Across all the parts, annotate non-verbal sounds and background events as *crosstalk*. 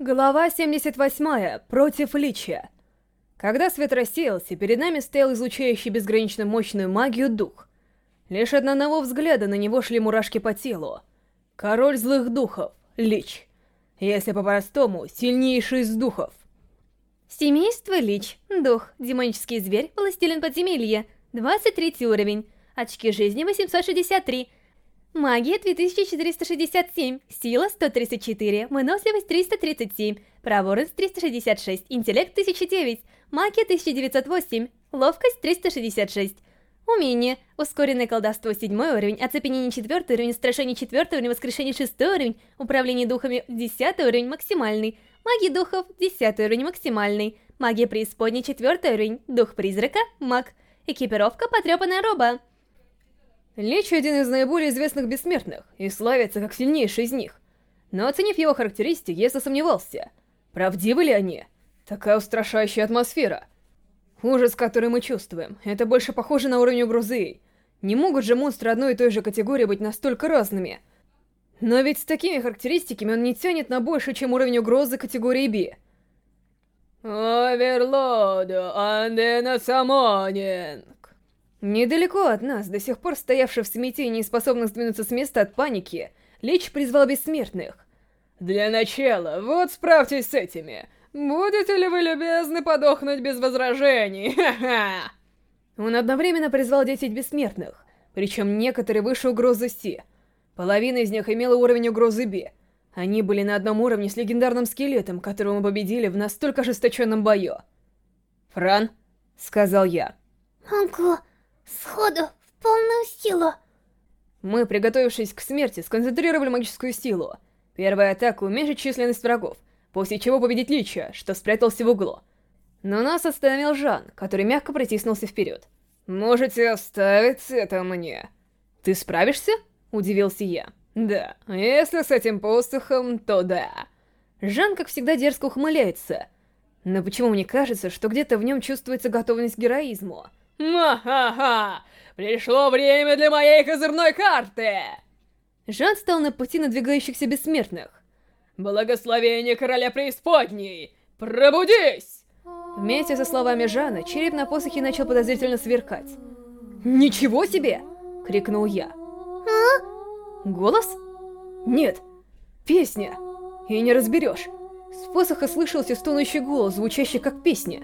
Глава 78. Против Лича. Когда свет рассеялся, перед нами стоял излучающий безгранично мощную магию дух. Лишь от одного взгляда на него шли мурашки по телу. Король злых духов, Лич. Если по-простому, сильнейший из духов. Семейство Лич. Дух. Демонический зверь. Властелин подземелья. 23 уровень. Очки жизни 863. Магия 2467, сила 134, выносливость 337, проворность 366, интеллект 1009, магия 1908, ловкость 366. Умение. Ускоренное колдовство 7 уровень, оцепенение 4 уровень, страшение 4 уровень, воскрешение 6 уровень, управление духами 10 уровень максимальный, магия духов 10 уровень максимальный, магия преисподней 4 уровень, дух призрака, маг, экипировка потрепанная роба. Лич один из наиболее известных бессмертных и славится как сильнейший из них. Но оценив его характеристики, я засомневался. Правдивы ли они? Такая устрашающая атмосфера. Ужас, который мы чувствуем, это больше похоже на уровень угрозы. Не могут же монстры одной и той же категории быть настолько разными. Но ведь с такими характеристиками он не тянет на больше, чем уровень угрозы категории B. Оверлорд, Андена Самонинг. Недалеко от нас, до сих пор стоявший в смятении и способный сдвинуться с места от паники, Лич призвал бессмертных. «Для начала, вот справьтесь с этими. Будете ли вы любезны подохнуть без возражений? *laughs* Ха-ха!» Он одновременно призвал 10 бессмертных, причем некоторые выше угрозы Си. Половина из них имела уровень угрозы Б. Они были на одном уровне с легендарным скелетом, которого мы победили в настолько ожесточенном бою. «Фран», — сказал я. «Ого, Сходу, в полную силу. Мы, приготовившись к смерти, сконцентрировали магическую силу. Первая атака уменьшит численность врагов, после чего победить Лича, что спрятался в углу. Но нас остановил Жан, который мягко протиснулся вперед. «Можете оставить это мне». «Ты справишься?» — удивился я. «Да, если с этим посохом, то да». Жан, как всегда, дерзко ухмыляется. Но почему мне кажется, что где-то в нем чувствуется готовность к героизму? «Ма-ха-ха! Пришло время для моей козырной карты!» Жан стал на пути надвигающихся бессмертных. «Благословение короля преисподней! Пробудись!» Вместе со словами Жана, череп на посохе начал подозрительно сверкать. «Ничего себе!» — крикнул я. А? «Голос? Нет, песня. И не разберешь. С посоха слышался стонущий голос, звучащий как песня.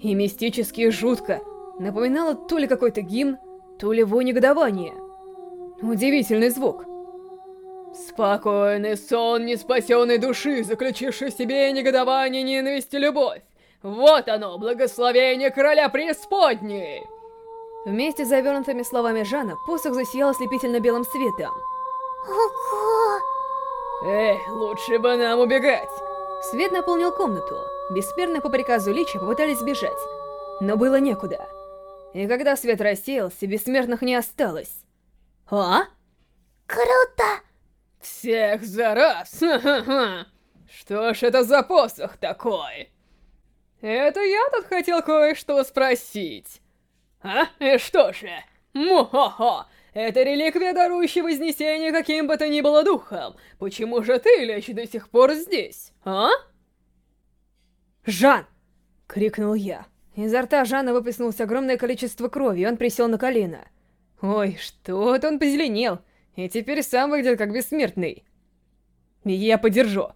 И мистически жутко напоминало то ли какой-то гимн, то ли его негодование. Удивительный звук. Спокойный сон неспасенной души, заключивший в себе негодование, ненависть и любовь. Вот оно, благословение короля преисподней! Вместе с завернутыми словами Жана, посох засиял ослепительно белым светом. Ого! Эй, лучше бы нам убегать! Свет наполнил комнату. Бессмертные по приказу Лича попытались сбежать, но было некуда. И когда свет рассеялся, бессмертных не осталось. А? Круто! Всех за раз! *laughs* Что ж это за посох такой? Это я тут хотел кое-что спросить. А? И что же? Му-хо-хо! Это реликвия, дарующая вознесение каким бы то ни было духом. Почему же ты, Лечь, до сих пор здесь, а? «Жан!» — крикнул я. Изо рта Жана выплеснулось огромное количество крови, и он присел на колено. Ой, что-то он позеленел, и теперь сам выглядит как бессмертный. Я подержу.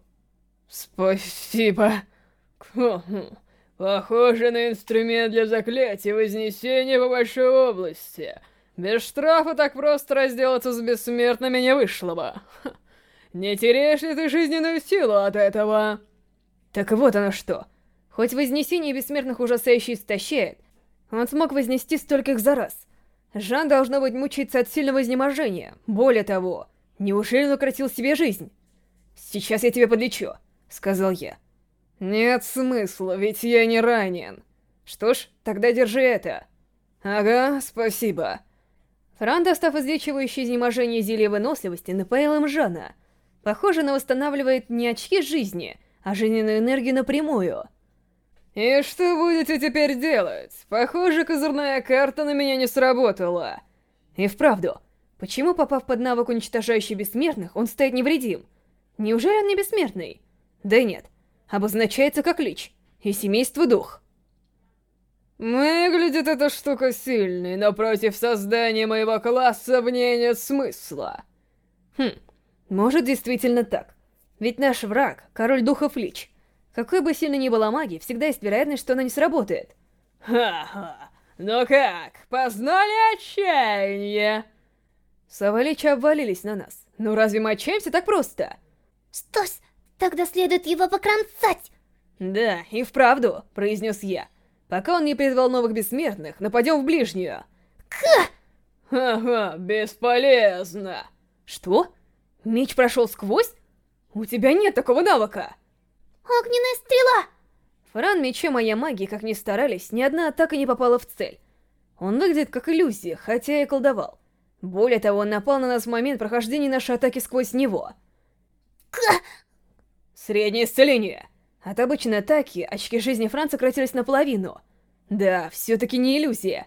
Спасибо. Похоже на инструмент для заклятия Вознесения по большой области. Без штрафа так просто разделаться с бессмертными не вышло бы. Не теряешь ли ты жизненную силу от этого? Так вот оно что. Хоть вознесение бессмертных ужасающе истощает, он смог вознести стольких за раз. Жан, должно быть, мучиться от сильного изнеможения. Более того, неужели он укротил себе жизнь? «Сейчас я тебя подлечу», — сказал я. «Нет смысла, ведь я не ранен». «Что ж, тогда держи это». «Ага, спасибо». Фран, достав излечивающее изнеможение зелье выносливости, напоил им Жана. Похоже, оно восстанавливает не очки жизни, а жизненную энергию напрямую. «И что будете теперь делать? Похоже, козырная карта на меня не сработала». И вправду, почему, попав под навык уничтожающий бессмертных, он стоит невредим? Неужели он не бессмертный? Да нет. обозначается как Лич и семейство Дух. Выглядит эта штука сильной, но против создания моего класса в ней нет смысла. Хм, может действительно так. Ведь наш враг — король духов Лич. Какой бы сильной ни была магия, всегда есть вероятность, что она не сработает. Ха-ха, ну как, познали отчаяние? Сова Лича обвалились на нас. Ну разве мы отчаемся так просто? Что ж, тогда следует его покромсать. Да, и вправду, произнес я. Пока он не призвал новых бессмертных, нападем в ближнюю. Ха! Ха-ха, бесполезно. Что? Меч прошел сквозь? У тебя нет такого навыка. Огненная стрела! Фран мечом моя магии, как ни старались, ни одна атака не попала в цель. Он выглядит как иллюзия, хотя и колдовал. Более того, он напал на нас в момент прохождения нашей атаки сквозь него. Ка! Среднее исцеление. От обычной атаки очки жизни Фран сократились наполовину. Да, все-таки не иллюзия.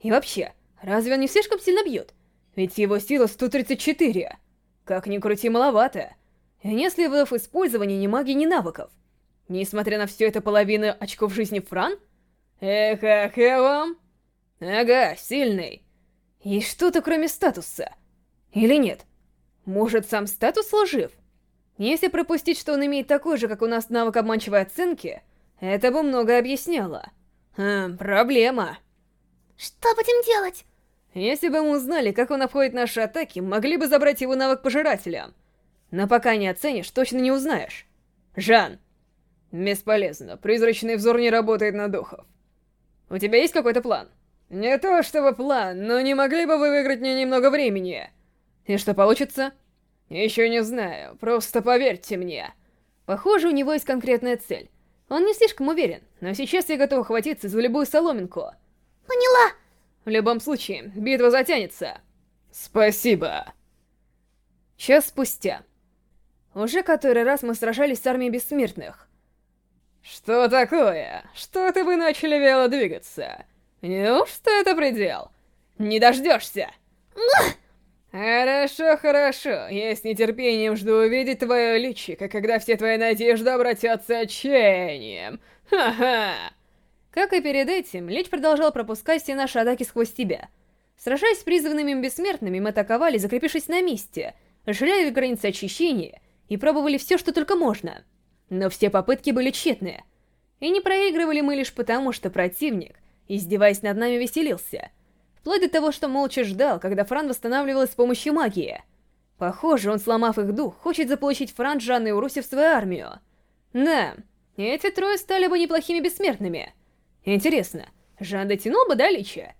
И вообще, разве он не слишком сильно бьет? Ведь его сила 134. Как ни крути, маловато. И нет следов использования ни магии, ни навыков. Несмотря на все это половина очков жизни Фран? Эх, эх, я вам? Ага, сильный. И что-то кроме статуса. Или нет? Может, сам статус лжив? Если пропустить, что он имеет такой же, как у нас навык обманчивой оценки, это бы многое объясняло. Хм, проблема. Что будем делать? Если бы мы узнали, как он обходит наши атаки, могли бы забрать его навык пожирателя. Но пока не оценишь, точно не узнаешь. Жан. Бесполезно, призрачный взор не работает на духов. У тебя есть какой-то план? Не то чтобы план, но не могли бы вы выиграть мне немного времени? И что получится? Еще не знаю, просто поверьте мне. Похоже, у него есть конкретная цель. Он не слишком уверен, но сейчас я готов хватиться за любую соломинку. Поняла. В любом случае, битва затянется. Спасибо. Час спустя. Уже который раз мы сражались с армией бессмертных. Что такое? Что-то вы начали вело двигаться. Неужто это предел? Не дождешься? Хорошо, хорошо. Я с нетерпением жду увидеть твое личико, когда все твои надежды обратятся отчаянием. Ха-ха. Как и перед этим, Лич продолжал пропускать все наши атаки сквозь тебя. Сражаясь с призванными бессмертными, мы атаковали, закрепившись на месте, расширяя границы очищения и пробовали все, что только можно. Но все попытки были тщетны. И не проигрывали мы лишь потому, что противник, издеваясь над нами, веселился — Вплоть до того, что молча ждал, когда Фран восстанавливалась с помощью магии. Похоже, он, сломав их дух, хочет заполучить Фран, Жанны и Уруси в свою армию. Да, эти трое стали бы неплохими бессмертными. Интересно, Жан дотянул бы до личия?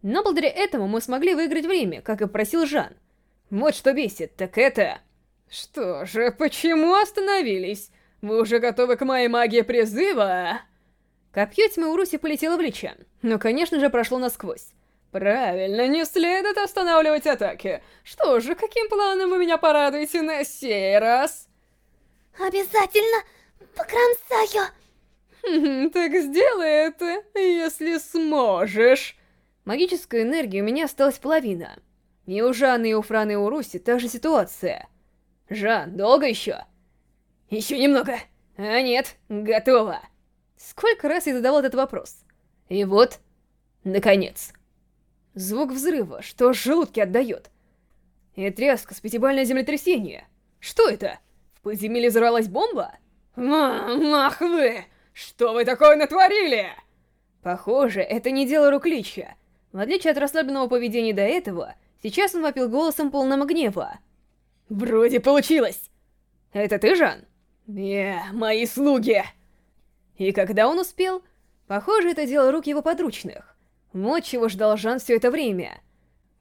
Но благодаря этому мы смогли выиграть время, как и просил Жан. Вот что бесит, так это... Что же, почему остановились? Вы уже готовы к моей магии призыва? Копье тьмы Уруси полетело в лича, но, конечно же, прошло насквозь. Правильно, не следует останавливать атаки. Что же, каким планом вы меня порадуете на сей раз? Обязательно покромсаю. Хм, так сделай это, если сможешь. Магической энергии у меня осталась половина. И у Жанны, и у Франы, и у Руси та же ситуация. Жан, долго еще? Еще немного. А нет, готово. Сколько раз я задавал этот вопрос? И вот, наконец. Звук взрыва, что желудки отдает. И тряска с пятибальное землетрясение. Что это? В подземелье взорвалась бомба? Ах вы! Что вы такое натворили? Похоже, это не дело рук Лича. В отличие от расслабленного поведения до этого, сейчас он вопил голосом полным гнева. Вроде получилось. Это ты, Жан? Не, мои слуги. И когда он успел? Похоже, это дело рук его подручных. Вот чего ждал Жан все это время.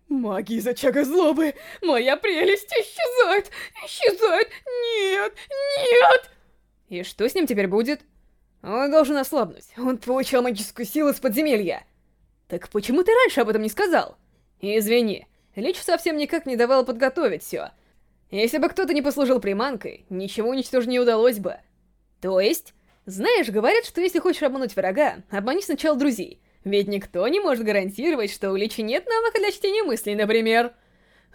Магия зачага злобы! Моя прелесть исчезает! Исчезает! Нет! Нет! И что с ним теперь будет? Он должен ослабнуть. Он получил магическую силу из подземелья. Так почему ты раньше об этом не сказал? Извини, Лич совсем никак не давал подготовить все. Если бы кто-то не послужил приманкой, ничего уничтожить не удалось бы. То есть, знаешь, говорят, что если хочешь обмануть врага, обмани сначала друзей. Ведь никто не может гарантировать, что у Личи нет навыка для чтения мыслей, например.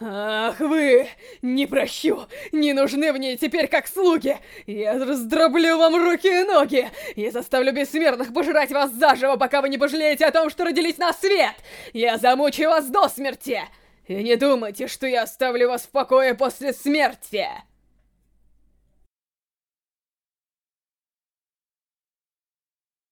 Ах вы! Не прощу! Не нужны мне теперь как слуги! Я раздроблю вам руки и ноги! Я заставлю бессмертных пожирать вас заживо, пока вы не пожалеете о том, что родились на свет! Я замучу вас до смерти! И не думайте, что я оставлю вас в покое после смерти!